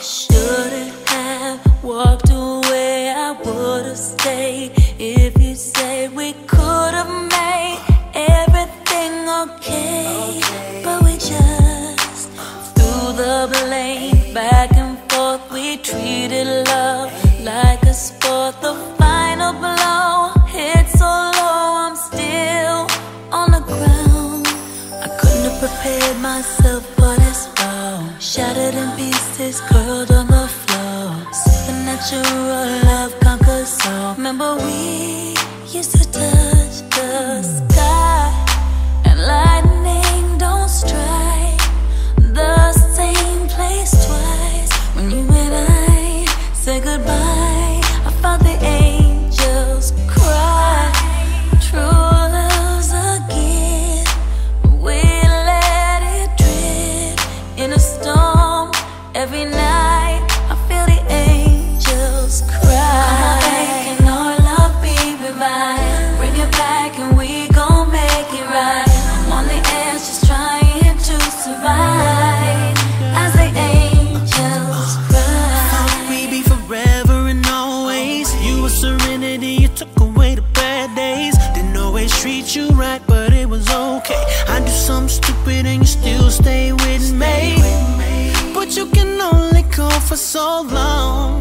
Shouldn't have walked away. I would've stayed myself for this fall. Shattered in pieces, curled on the floor. Supernatural love conquers all. Remember we used to touch the cry. Come back and our love be revived. Bring it back and we gon' make it right. I'm on the edge, just trying to survive as the angels cry. We'd be forever and always. You were serenity, you took away the bad days. Didn't always treat you right, but it was okay. I do something stupid and you still stay with me. But you can only go for so long.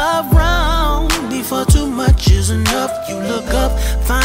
Love wrong. Before too much is enough, you look up, find.